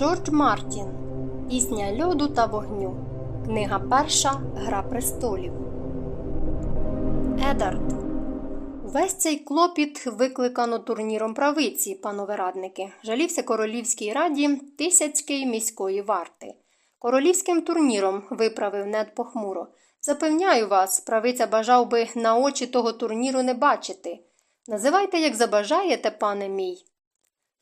Джордж Мартін Пісня льоду та вогню. Книга перша Гра престолів. Едард. Весь цей клопіт викликано турніром правиці, панове радники. Жалівся королівській раді Тисяцької міської варти. Королівським турніром виправив нед похмуро. Запевняю вас, правиця бажав би на очі того турніру не бачити. Називайте, як забажаєте, пане мій.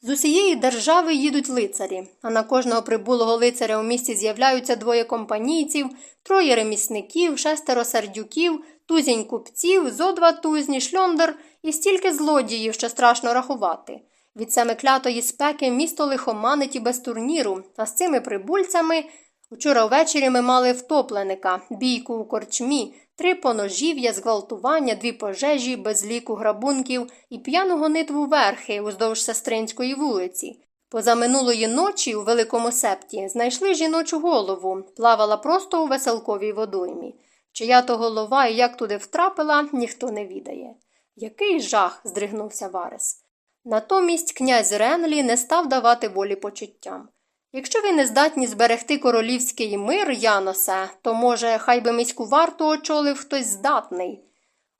З усієї держави їдуть лицарі, а на кожного прибулого лицаря у місті з'являються двоє компанійців, троє ремісників, шестеро сердюків, тузінь купців, зо два тузні, шльондер і стільки злодіїв, що страшно рахувати. Від саме клятої спеки місто лихоманить і без турніру, а з цими прибульцями Учора ввечері ми мали втопленика, бійку у корчмі, три поножів'я, зґвалтування, дві пожежі, без ліку грабунків і п'яну гонитву верхи уздовж сестринської вулиці. Позаминулої ночі у Великому септі знайшли жіночу голову, плавала просто у веселковій водоймі. Чия то голова і як туди втрапила, ніхто не відає. Який жах. здригнувся Варес. Натомість князь Ренлі не став давати волі почуттям. Якщо ви не здатні зберегти королівський мир, Яносе, то, може, хай би міську варту очолив хтось здатний.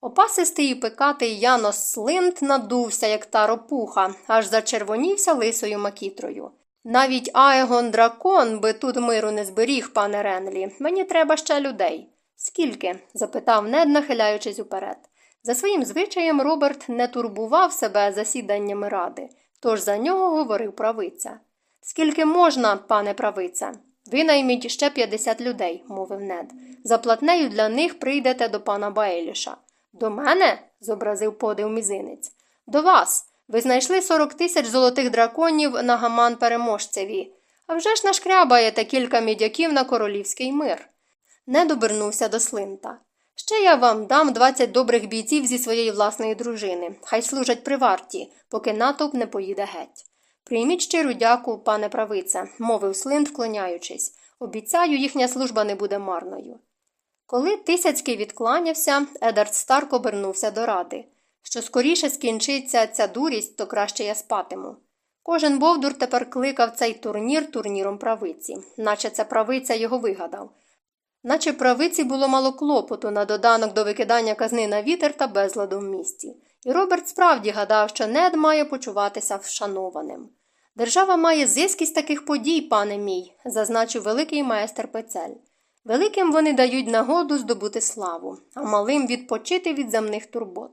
Опасистий і пекатий Янос Слинт надувся, як та ропуха, аж зачервонівся лисою макітрою. Навіть Аегон дракон би тут миру не зберіг, пане Ренлі. Мені треба ще людей. Скільки? запитав нед, нахиляючись уперед. За своїм звичаєм Роберт не турбував себе засіданнями ради, тож за нього говорив правиця. Скільки можна, пане правиця? Ви найміть ще 50 людей, мовив нед. За платнею для них прийдете до пана Баеліша. До мене? зобразив подив мізинець. До вас. Ви знайшли 40 тисяч золотих драконів на гаман переможцеві. А вже ж нашкрябаєте кілька мідяків на королівський мир. Нед обернувся до слинта. Ще я вам дам 20 добрих бійців зі своєї власної дружини. Хай служать при варті, поки натовп не поїде геть. Прийміть щиру дяку, пане правице, мовив Слинт, вклоняючись. Обіцяю, їхня служба не буде марною. Коли Тисяцький відкланявся, Едард Старк обернувся до ради. Що скоріше скінчиться ця дурість, то краще я спатиму. Кожен Бовдур тепер кликав цей турнір турніром правиці, наче це правиця його вигадав. Наче правиці було мало клопоту на доданок до викидання казни на вітер та безладу в місті. І Роберт справді гадав, що нед має почуватися вшанованим. Держава має зиск із таких подій, пане мій, зазначив великий майстер Пецель. Великим вони дають нагоду здобути славу, а малим відпочити від земних турбот.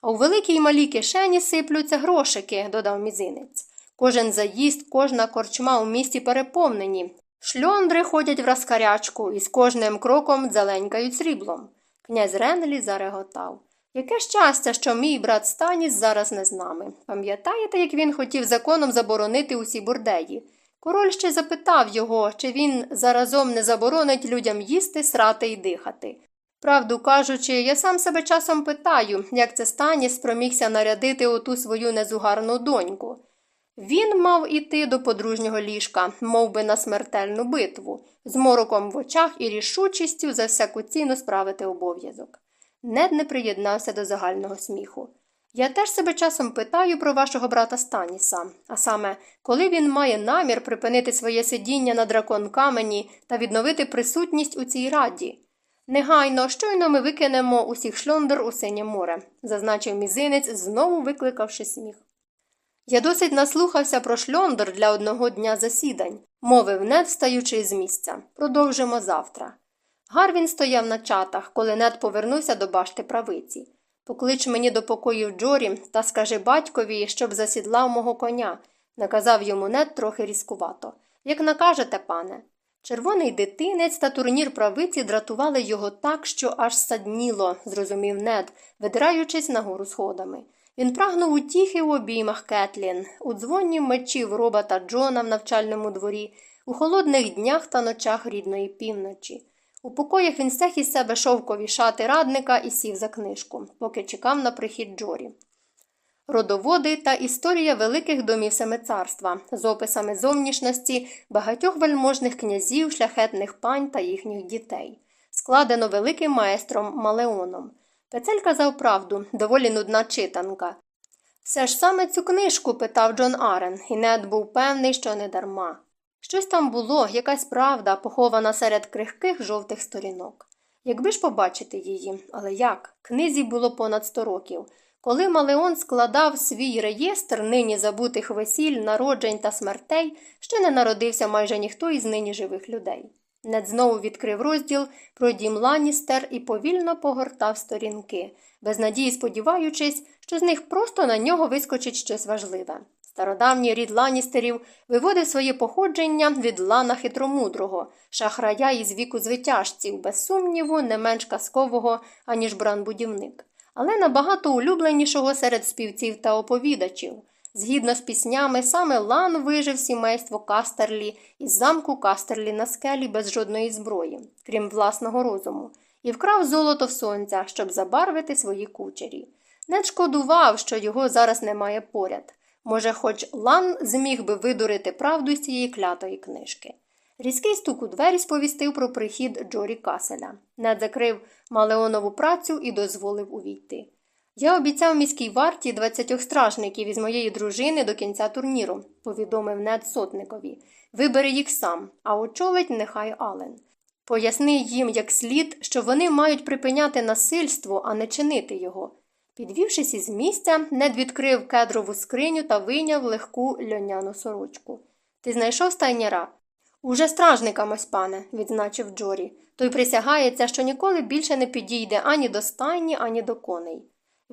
А у великій малій кишені сиплються грошики, додав мізинець. Кожен заїзд, кожна корчма у місті переповнені. Шльондри ходять в розкарячку і з кожним кроком дзеленькають сріблом. Князь Ренлі зареготав. Яке щастя, що мій брат Станіс зараз не з нами. Пам'ятаєте, як він хотів законом заборонити усі бурдеї? Король ще запитав його, чи він заразом не заборонить людям їсти, срати і дихати. Правду кажучи, я сам себе часом питаю, як це Станіс спромігся нарядити оту свою незугарну доньку. Він мав іти до подружнього ліжка, мов би на смертельну битву, з мороком в очах і рішучістю за всяку ціну справити обов'язок. Нед не приєднався до загального сміху. Я теж себе часом питаю про вашого брата Станіса, а саме, коли він має намір припинити своє сидіння на дракон камені та відновити присутність у цій раді. Негайно, щойно ми викинемо усіх шльондер у синє море, зазначив мізинець, знову викликавши сміх. Я досить наслухався про шльондер для одного дня засідань, мовив нед, встаючи з місця. Продовжимо завтра. Гарвін стояв на чатах, коли нед повернувся до башти правиці. Поклич мені до покоїв Джорі та скажи батькові, щоб засідлав мого коня, наказав йому нед трохи різкувато. Як накажете, пане. Червоний дитинець та турнір правиці дратували його так, що аж садніло, зрозумів нед, видираючись нагору сходами. Він прагнув утіхи в обіймах Кетлін, у дзвоні мечів робота Джона в навчальному дворі, у холодних днях та ночах рідної півночі. У покоях він стяг із себе шовкові шати радника і сів за книжку, поки чекав на прихід Джорі. Родоводи та історія великих домів семицарства з описами зовнішності багатьох вельможних князів, шляхетних пань та їхніх дітей, складено великим майстром Малеоном. Пецель казав правду, доволі нудна читанка. Все ж саме цю книжку питав Джон Арен, і нед був певний, що не дарма. Щось там було, якась правда, похована серед крихких жовтих сторінок. Якби ж побачити її, але як? Книзі було понад сто років. Коли Малеон складав свій реєстр нині забутих весіль, народжень та смертей, ще не народився майже ніхто із нині живих людей. Нед знову відкрив розділ про дім Ланністер і повільно погортав сторінки, без надії сподіваючись, що з них просто на нього вискочить щось важливе. Стародавній рід Ланністерів виводив своє походження від лана хитромудрого, шахрая із віку звитяжців, без сумніву, не менш казкового, аніж бран-будівник, але набагато улюбленішого серед співців та оповідачів. Згідно з піснями, саме Лан вижив сімейство Кастерлі із замку Кастерлі на скелі без жодної зброї, крім власного розуму, і вкрав золото в сонця, щоб забарвити свої кучері. Нед шкодував, що його зараз немає поряд. Може, хоч Лан зміг би видурити правду з цієї клятої книжки. Різкий стук у двері сповістив про прихід Джорі Каселя. Нед закрив Малеонову працю і дозволив увійти. Я обіцяв міській варті двадцятьох стражників із моєї дружини до кінця турніру, повідомив Нед сотникові. Вибери їх сам, а очолить нехай Ален. Поясни їм як слід, що вони мають припиняти насильство, а не чинити його. Підвівшись із місця, нед відкрив кедрову скриню та вийняв легку льоняну сорочку. Ти знайшов стайняра? Уже стражникам ось, пане, відзначив Джорі. Той присягається, що ніколи більше не підійде ані до стайні, ані до коней.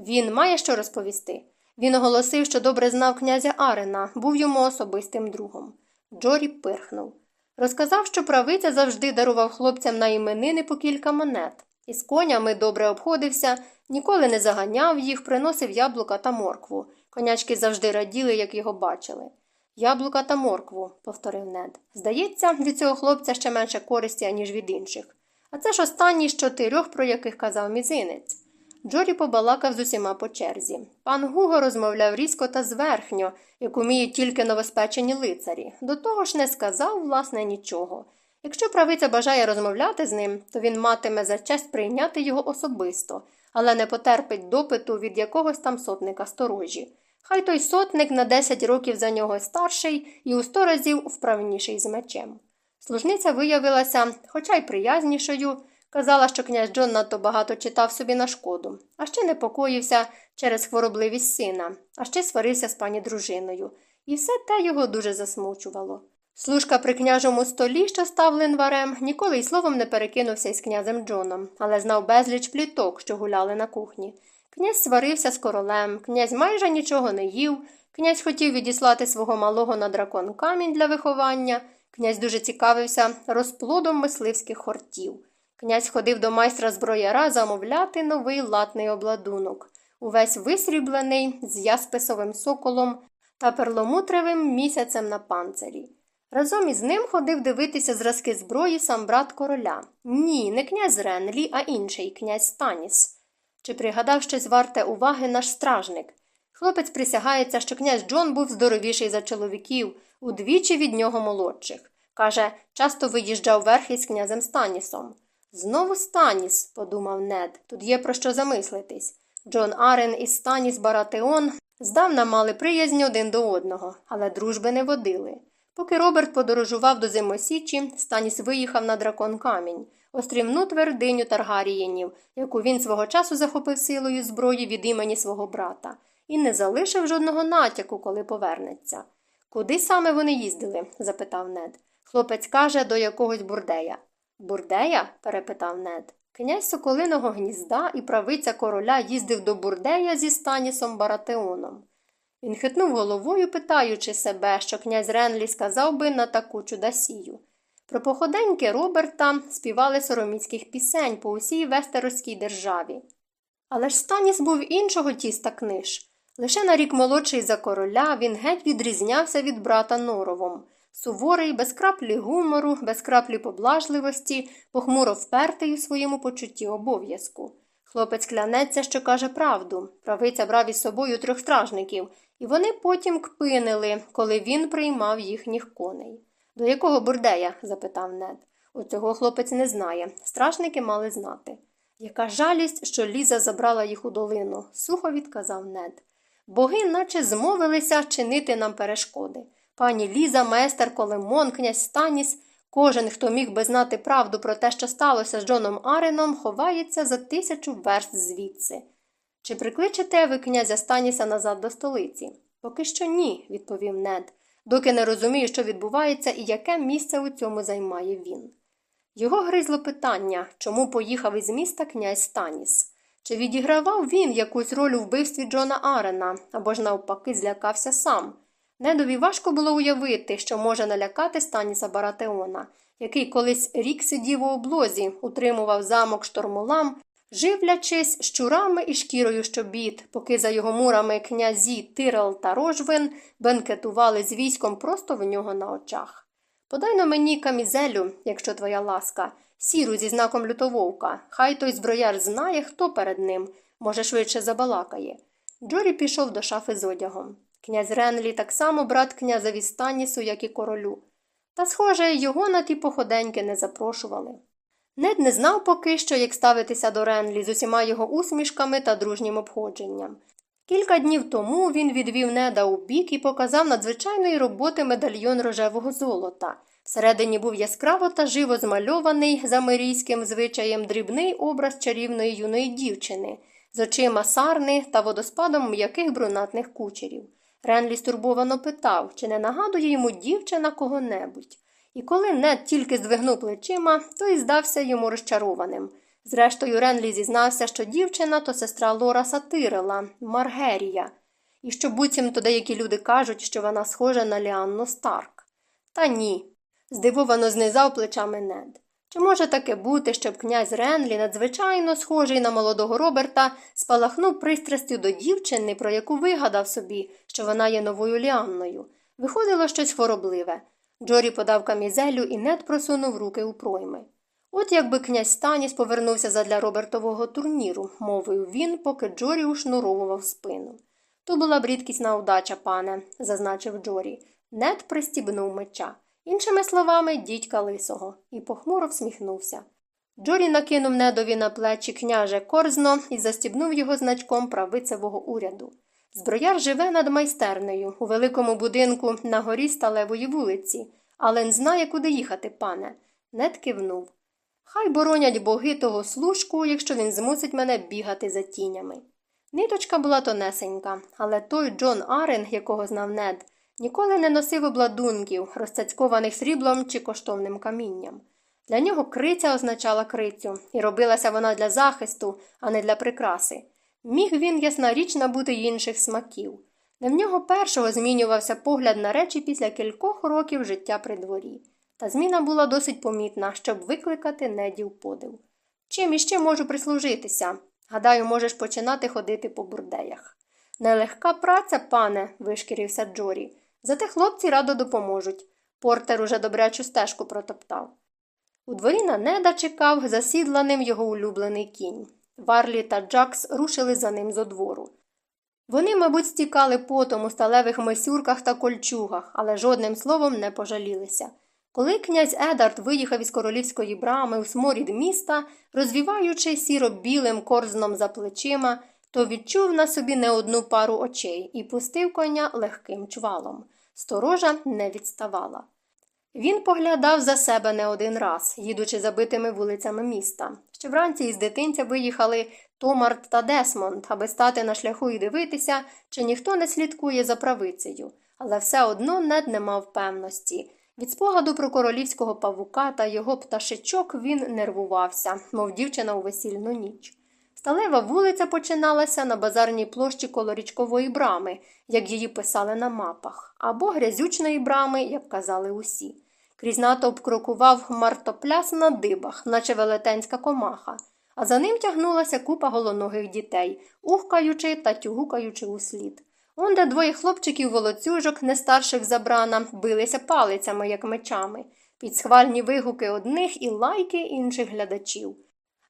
Він має що розповісти. Він оголосив, що добре знав князя Арена, був йому особистим другом. Джорі пирхнув. Розказав, що правиця завжди дарував хлопцям на іменини по кілька монет. Із конями добре обходився, ніколи не заганяв їх, приносив яблука та моркву. Конячки завжди раділи, як його бачили. Яблука та моркву, повторив нед. Здається, від цього хлопця ще менше користі, аніж від інших. А це ж останній з чотирьох, про яких казав мізинець. Джорі побалакав з усіма по черзі. Пан Гуго розмовляв різко та зверхньо, як уміють тільки новоспечені лицарі. До того ж не сказав, власне, нічого. Якщо правиця бажає розмовляти з ним, то він матиме за честь прийняти його особисто, але не потерпить допиту від якогось там сотника сторожі. Хай той сотник на 10 років за нього старший і у сто разів вправніший з мечем. Служниця виявилася, хоча й приязнішою, казала, що князь Джон надто багато читав собі на шкоду, а ще непокоївся через хворобливість сина, а ще сварився з пані дружиною, і все те його дуже засмучувало. Служка при княжому столі, що став линварем, ніколи й словом не перекинувся із князем Джоном, але знав безліч пліток, що гуляли на кухні. Князь сварився з королем, князь майже нічого не їв, князь хотів відіслати свого малого на дракон камінь для виховання, князь дуже цікавився розплодом мисливських хортів. Князь ходив до майстра зброяра замовляти новий латний обладунок, увесь висріблений з ясписовим соколом та перламутровим місяцем на панцирі. Разом із ним ходив дивитися зразки зброї сам брат короля. Ні, не князь Ренлі, а інший князь Станіс. Чи пригадав щось варте уваги наш стражник? Хлопець присягається, що князь Джон був здоровіший за чоловіків, удвічі від нього молодших. Каже, часто виїжджав верхи з князем Станісом. Знову Станіс, подумав нед, тут є про що замислитись. Джон Арен і Станіс Баратеон здавна мали приязнь один до одного, але дружби не водили. Поки Роберт подорожував до Зимосічі, Станіс виїхав на дракон камінь, острівну твердиню Таргарієнів, яку він свого часу захопив силою зброї від імені свого брата, і не залишив жодного натяку, коли повернеться. Куди саме вони їздили? запитав нед. Хлопець каже, до якогось бурдея. Бурдея? перепитав нед. Князь Соколиного гнізда і правиця короля їздив до бурдея зі Станісом Баратеоном. Він хитнув головою, питаючи себе, що князь Ренлі сказав би на таку чудасію. Про походеньки Роберта співали сороміцьких пісень по усій вестероській державі. Але ж Станіс був іншого тіста книж. Лише на рік молодший за короля він геть відрізнявся від брата Норовом. Суворий, без краплі гумору, без краплі поблажливості, похмуро впертий у своєму почутті обов'язку. Хлопець клянеться, що каже правду. Правиця брав із собою трьох стражників, і вони потім кпинили, коли він приймав їхніх коней. До якого бурдея? запитав нед. Оцього хлопець не знає. Стражники мали знати. Яка жалість, що Ліза забрала їх у долину, сухо відказав нед. Боги наче змовилися чинити нам перешкоди. Пані Ліза, майстер Колемон, князь Станіс, кожен, хто міг би знати правду про те, що сталося з Джоном Ареном, ховається за тисячу верст звідси. Чи прикличете ви князя Станіса назад до столиці? Поки що ні, відповів Нед, доки не розумію, що відбувається і яке місце у цьому займає він. Його гризло питання, чому поїхав із міста князь Станіс. Чи відігравав він якусь роль у вбивстві Джона Арена або ж навпаки злякався сам? Недові важко було уявити, що може налякати Станіса Баратеона, який колись рік сидів у облозі, утримував замок штормулам, живлячись щурами і шкірою щобіт, поки за його мурами князі Тирел та Рожвин бенкетували з військом просто в нього на очах. Подай на мені камізелю, якщо твоя ласка, сіру зі знаком лютововка. Хай той зброяр знає, хто перед ним, може, швидше забалакає. Джорі пішов до шафи з одягом. Князь Ренлі так само брат князеві Станісу, як і королю. Та, схоже, його на ті походеньки не запрошували. Нед не знав поки що, як ставитися до Ренлі з усіма його усмішками та дружнім обходженням. Кілька днів тому він відвів неда у бік і показав надзвичайної роботи медальйон рожевого золота. Всередині був яскраво та живо змальований за мирійським звичаєм дрібний образ чарівної юної дівчини з очима сарни та водоспадом м'яких брунатних кучерів. Ренлі стурбовано питав, чи не нагадує йому дівчина кого-небудь. І коли Нед тільки здвигнув плечима, то і здався йому розчарованим. Зрештою, Ренлі зізнався, що дівчина то сестра Лора Сатирела, Маргерія, і що буцімто деякі люди кажуть, що вона схожа на Ліанну Старк. Та ні. здивовано знизав плечами Нед. Чи може таке бути, щоб князь Ренлі, надзвичайно схожий на молодого Роберта, спалахнув пристрастю до дівчини, про яку вигадав собі, що вона є новою Ліанною? Виходило щось хворобливе. Джорі подав камізелю і нед просунув руки у пройми. От якби князь Станіс повернувся задля Робертового турніру, мовив він, поки Джорі ушнуровував спину. То була б рідкісна удача, пане, зазначив Джорі. Нед пристібнув меча. Іншими словами, дідька лисого, і похмуро всміхнувся. Джорі накинув недові на плечі княже корзно і застібнув його значком правицевого уряду. Зброяр живе над майстернею у великому будинку на горі сталевої вулиці, але не знає, куди їхати, пане. Нед кивнув. Хай боронять боги того служку, якщо він змусить мене бігати за тінями. Ниточка була тонесенька, але той Джон Арен, якого знав нед, ніколи не носив обладунків, розцяцькованих сріблом чи коштовним камінням. Для нього криця означала крицю, і робилася вона для захисту, а не для прикраси. Міг він, ясна річ, набути інших смаків. Не в нього першого змінювався погляд на речі після кількох років життя при дворі. Та зміна була досить помітна, щоб викликати недів подив. Чим іще можу прислужитися? Гадаю, можеш починати ходити по бурдеях. Нелегка праця, пане, вишкірився Джорі. Зате хлопці радо допоможуть. Портер уже добрячу стежку протоптав. У дворі на неда чекав засідланим його улюблений кінь. Варлі та Джакс рушили за ним зо двору. Вони, мабуть, стікали потом у сталевих месюрках та кольчугах, але жодним словом не пожалілися. Коли князь Едард виїхав із королівської брами у сморід міста, розвіваючи сіро білим корзном за плечима, то відчув на собі не одну пару очей і пустив коня легким чвалом. Сторожа не відставала. Він поглядав за себе не один раз, їдучи забитими вулицями міста. Ще вранці із дитинця виїхали Томарт та Десмонд, аби стати на шляху і дивитися, чи ніхто не слідкує за правицею, але все одно нед не мав певності. Від спогаду про королівського павука та його пташечок він нервувався, мов дівчина у весільну ніч. Сталева вулиця починалася на базарній площі коло річкової брами, як її писали на мапах, або грязючної брами, як казали усі. Крізь натовп крокував мартопляс на дибах, наче велетенська комаха, а за ним тягнулася купа голоногих дітей, ухкаючи та тюгукаючи услід. Онде двоє хлопчиків волоцюжок, не старших за брана, билися палицями, як мечами, під схвальні вигуки одних і лайки інших глядачів.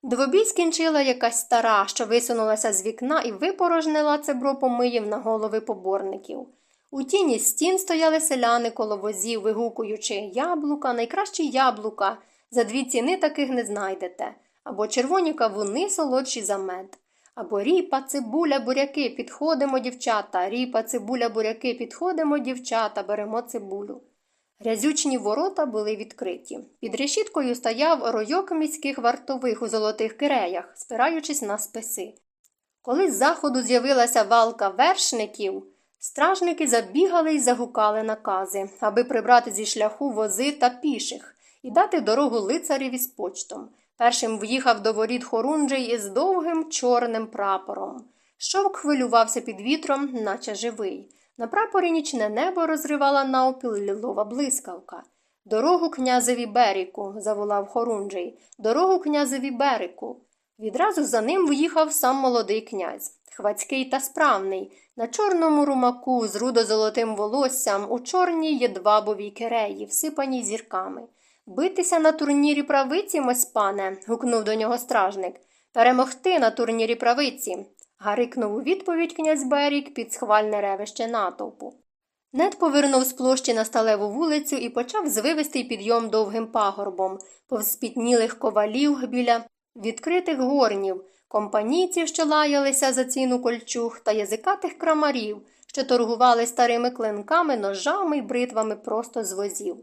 Двобій скінчила якась стара, що висунулася з вікна і випорожнила цебро помиїв на голови поборників. У тіні стін стояли селяни коло возів, вигукуючи яблука, найкращі яблука, за дві ціни таких не знайдете, або червоні кавуни солодші за мед. Або ріпа, цибуля, буряки, підходимо, дівчата, ріпа, цибуля, буряки, підходимо, дівчата, беремо цибулю. Грязючні ворота були відкриті. Під решіткою стояв ройок міських вартових у золотих киреях, спираючись на списи. Коли з заходу з'явилася валка вершників, стражники забігали й загукали накази, аби прибрати зі шляху вози та піших і дати дорогу лицареві з почтом. Першим в'їхав до воріт хорунжий із довгим чорним прапором. Шовк хвилювався під вітром, наче живий. На прапорі нічне небо розривала навпіл лілова блискавка. Дорогу князеві Беріку, заволав хорунжий, дорогу князеві Берику. Відразу за ним виїхав сам молодий князь, хвацький та справний, на чорному румаку з рудо-золотим волоссям у чорній єдвабовій кереї, всипаній зірками. Битися на турнірі правиці, мось пане, гукнув до нього стражник. Перемогти на турнірі правиці. Гарикнув у відповідь князь Берік під схвальне ревище натовпу. Нед повернув з площі на сталеву вулицю і почав звивистий підйом довгим пагорбом, повз спітнілих ковалів біля відкритих горнів, компанійців, що лаялися за ціну кольчуг, та язикатих крамарів, що торгували старими клинками, ножами й бритвами просто з возів.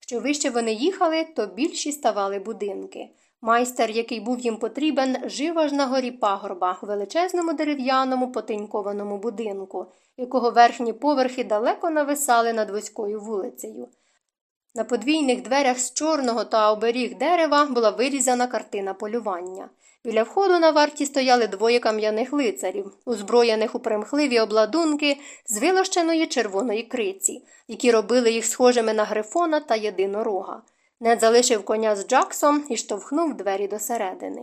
Що вище вони їхали, то більші ставали будинки. Майстер, який був їм потрібен, жив аж на горі пагорба, величезному дерев'яному потенькованому будинку, якого верхні поверхи далеко нависали над вузькою вулицею. На подвійних дверях з чорного та оберіг дерева була вирізана картина полювання. Біля входу на варті стояли двоє кам'яних лицарів, узброєних у примхливі обладунки з вилощеної червоної криці, які робили їх схожими на грифона та єдинорога. Нед залишив коня з Джаксом і штовхнув двері досередини.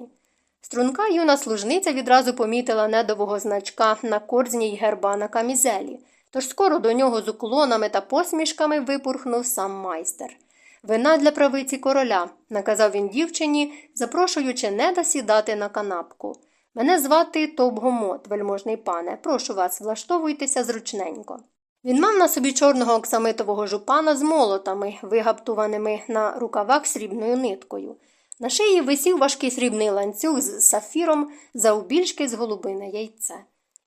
Струнка юна служниця відразу помітила недового значка на корзні й герба на камізелі, тож скоро до нього з уклонами та посмішками випурхнув сам майстер. Вина для правиці короля, наказав він дівчині, запрошуючи неда сідати на канапку. Мене звати Товгомот, вельможний пане. Прошу вас, влаштовуйтеся зручненько. Він мав на собі чорного оксамитового жупана з молотами, вигаптуваними на рукавах срібною ниткою. На шиї висів важкий срібний ланцюг з сафіром завбільшки з голубине яйце.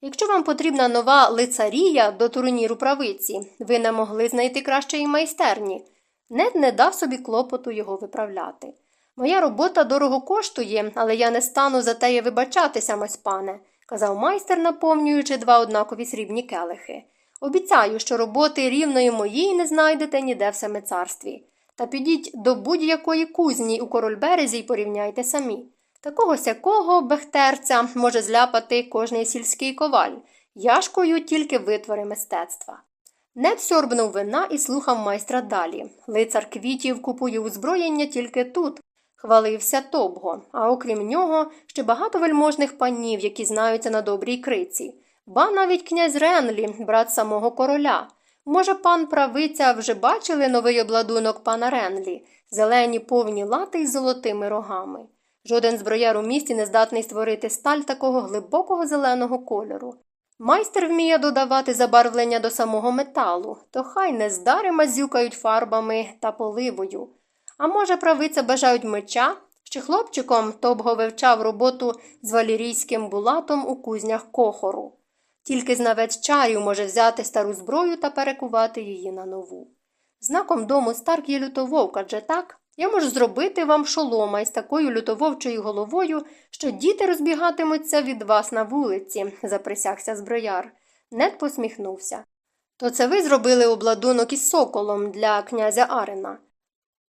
Якщо вам потрібна нова лицарія до турніру правиці, ви не могли знайти кращої майстерні. Нед не дав собі клопоту його виправляти. Моя робота дорого коштує, але я не стану за теє вибачатися, мось пане, казав майстер, наповнюючи два однакові срібні келихи. Обіцяю, що роботи рівної моїй не знайдете ніде в семицарстві. Та підіть до будь-якої кузні у корольберезі й порівняйте самі. Такого сякого бехтерця може зляпати кожний сільський коваль, яшкою тільки витвори мистецтва. Нед сьорбнув вина і слухав майстра далі. Лицар квітів купує озброєння тільки тут, хвалився Тобго, а окрім нього, ще багато вельможних панів, які знаються на добрій криці. Ба навіть князь Ренлі, брат самого короля. Може, пан правиця вже бачили новий обладунок пана Ренлі, зелені повні лати із золотими рогами. Жоден зброяр у місті не здатний створити сталь такого глибокого зеленого кольору. Майстер вміє додавати забарвлення до самого металу, то хай не здарима зюкають фарбами та поливою. А може, правиця бажають меча, Ще хлопчиком Тобго вивчав роботу з валірійським булатом у кузнях кохору. Тільки знавець чарів може взяти стару зброю та перекувати її на нову. Знаком дому Старк є лютововк, адже так я можу зробити вам шолома із такою лютововчою головою, що діти розбігатимуться від вас на вулиці, заприсягся зброяр. Нед посміхнувся. То це ви зробили обладунок із соколом для князя Арена.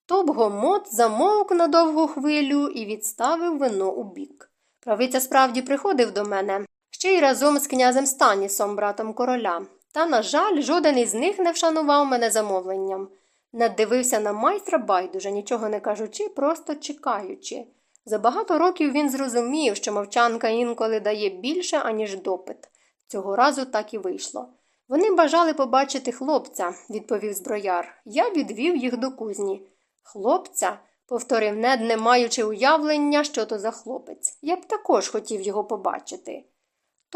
Тобгомот замовк на довгу хвилю і відставив вино у бік. Правиця справді приходив до мене, ще й разом з князем Станісом, братом короля. Та, на жаль, жоден із них не вшанував мене замовленням. Наддивився на майстра байдуже, нічого не кажучи, просто чекаючи. За багато років він зрозумів, що мовчанка інколи дає більше, аніж допит. Цього разу так і вийшло. Вони бажали побачити хлопця, відповів зброяр. Я відвів їх до кузні. Хлопця, повторив нед, не маючи уявлення, що то за хлопець. Я б також хотів його побачити.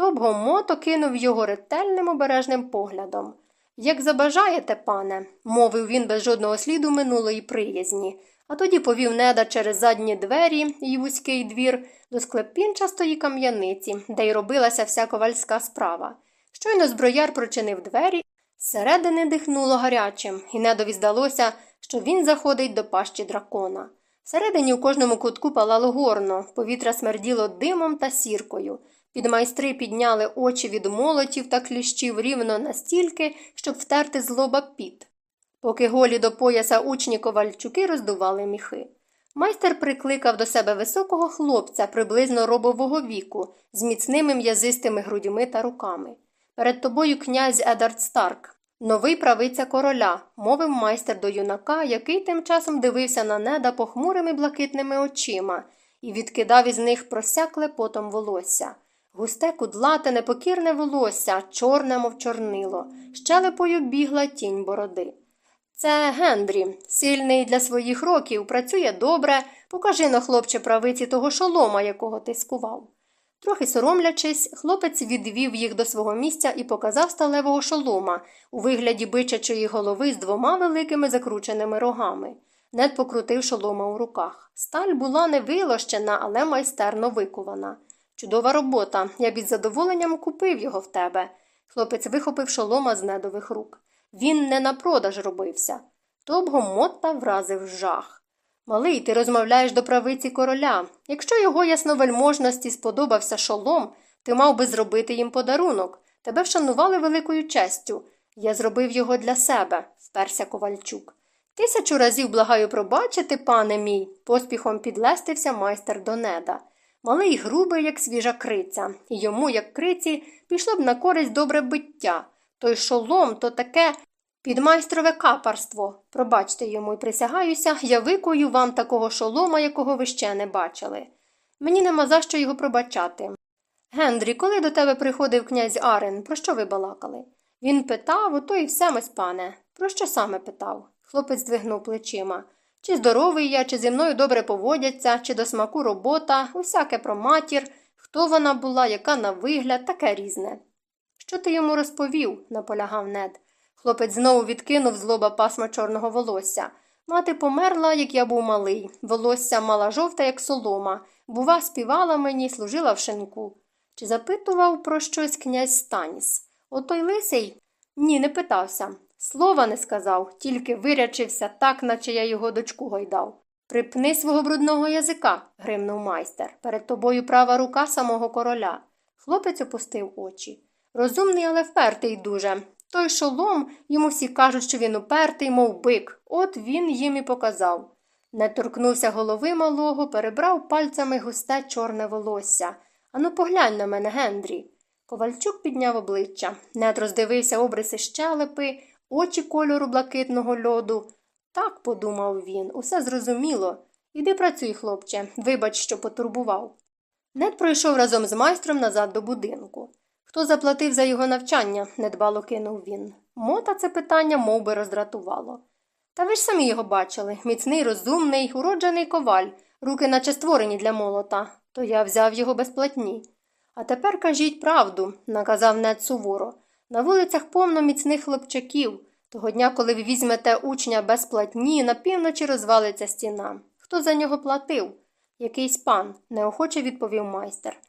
Тобго мото кинув його ретельним обережним поглядом. Як забажаєте, пане, мовив він без жодного сліду минулої приязні, а тоді повів неда через задні двері і вузький двір до склепінчастої кам'яниці, де й робилася вся ковальська справа. Щойно зброяр прочинив двері, зсередини дихнуло гарячим, і недові здалося, що він заходить до пащі дракона. Всередині у кожному кутку палало горно, повітря смерділо димом та сіркою. Підмайстри підняли очі від молотів та кліщів рівно настільки, щоб втерти з лоба піт. Поки голі до пояса учні ковальчуки роздували міхи. Майстер прикликав до себе високого хлопця приблизно робового віку, з міцними м'язистими грудьми та руками. Перед тобою князь Едард Старк, новий правиця короля, мовив майстер до юнака, який тим часом дивився на неда похмурими блакитними очима і відкидав із них просякле потом волосся. Густе кудлате, непокірне волосся, чорне, мов чорнило, щелепою бігла тінь бороди. Це Гендрі, сильний для своїх років, працює добре. Покажи на хлопче правиці того шолома, якого ти скував. Трохи соромлячись, хлопець відвів їх до свого місця і показав сталевого шолома у вигляді бичачої голови з двома великими закрученими рогами. Нед покрутив шолома у руках. Сталь була не вилощена, але майстерно викувана. Чудова робота. Я б із задоволенням купив його в тебе. Хлопець вихопив шолома з недових рук. Він не на продаж робився. Тобго Мотта вразив жах. Малий, ти розмовляєш до правиці короля. Якщо його ясновельможності сподобався шолом, ти мав би зробити їм подарунок. Тебе вшанували великою честю. Я зробив його для себе, вперся Ковальчук. Тисячу разів благаю пробачити, пане мій, поспіхом підлестився майстер до неда. Малий грубий, як свіжа криця, і йому, як криці, пішло б на користь добре биття. Той шолом то таке підмайстрове капарство. Пробачте йому і присягаюся, я викую вам такого шолома, якого ви ще не бачили. Мені нема за що його пробачати. Гендрі, коли до тебе приходив князь Арен, про що ви балакали? Він питав, ото і все мись, пане. Про що саме питав? Хлопець здвигнув плечима. Чи здоровий я, чи зі мною добре поводяться, чи до смаку робота, усяке про матір, хто вона була, яка на вигляд, таке різне. Що ти йому розповів? наполягав нед. Хлопець знову відкинув з лоба пасма чорного волосся. Мати померла, як я був малий. Волосся мала жовте, як солома. Бува, співала мені, служила в шинку. Чи запитував про щось князь Станіс? Отой лисий? Ні, не питався. Слова не сказав, тільки вирячився так, наче я його дочку гойдав. Припни свого брудного язика, гримнув майстер. Перед тобою права рука самого короля. Хлопець опустив очі. Розумний, але впертий дуже. Той шолом, йому всі кажуть, що він упертий, мов бик. От він їм і показав. Не торкнувся голови малого, перебрав пальцями густе чорне волосся. Ану, поглянь на мене, Гендрі. Ковальчук підняв обличчя, нед роздивився обриси щелепи, очі кольору блакитного льоду. Так, подумав він, усе зрозуміло. Іди працюй, хлопче, вибач, що потурбував. Нед пройшов разом з майстром назад до будинку. Хто заплатив за його навчання, недбало кинув він. Мота це питання мов би, роздратувало. Та ви ж самі його бачили міцний, розумний, уроджений коваль, руки наче створені для молота, то я взяв його безплатні. А тепер кажіть правду, наказав нед суворо. На вулицях повно міцних хлопчаків. Того дня, коли ви візьмете учня безплатні, на півночі розвалиться стіна. Хто за нього платив? Якийсь пан, неохоче відповів майстер.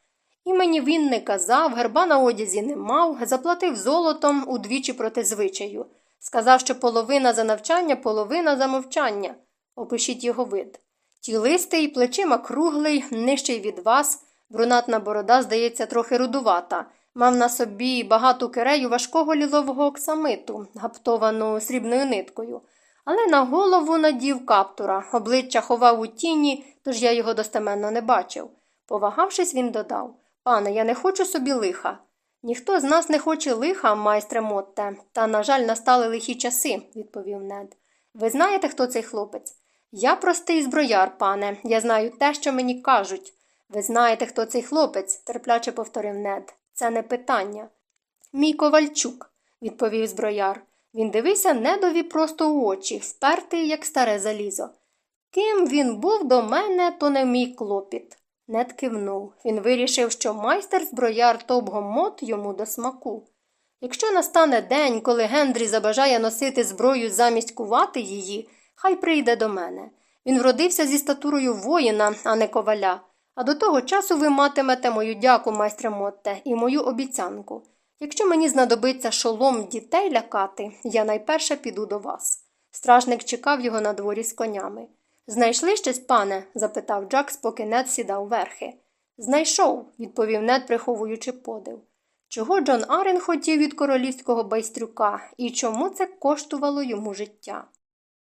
Імені він не казав, герба на одязі не мав, заплатив золотом удвічі проти звичаю. Сказав, що половина за навчання, половина за мовчання. Опишіть його вид. Тілистий, плечима круглий, нижчий від вас, брунатна борода, здається, трохи рудувата. Мав на собі багату кирею важкого лілового оксамиту, гаптовану срібною ниткою. Але на голову надів каптура, обличчя ховав у тіні, тож я його достеменно не бачив. Повагавшись, він додав Пане, я не хочу собі лиха. Ніхто з нас не хоче лиха, майстре Мотте, та, на жаль, настали лихі часи, відповів нед. Ви знаєте, хто цей хлопець? Я простий зброяр, пане, я знаю те, що мені кажуть. Ви знаєте, хто цей хлопець, терпляче повторив нед. Це не питання. Мій ковальчук, відповів зброяр. Він дивився недові просто у очі, впертий, як старе залізо. Ким він був до мене, то не мій клопіт. Нед кивнув. Він вирішив, що майстер зброяр Тобгомот йому до смаку. Якщо настане день, коли Гендрі забажає носити зброю замість кувати її, хай прийде до мене. Він вродився зі статурою воїна, а не коваля. А до того часу ви матимете мою дяку, майстре Мотте, і мою обіцянку. Якщо мені знадобиться шолом дітей лякати, я найперше піду до вас. Стражник чекав його на дворі з конями. Знайшли щось, пане? запитав Джакс, поки Нед сідав верхи. Знайшов, відповів Нед, приховуючи подив. Чого Джон Арен хотів від королівського байстрюка і чому це коштувало йому життя?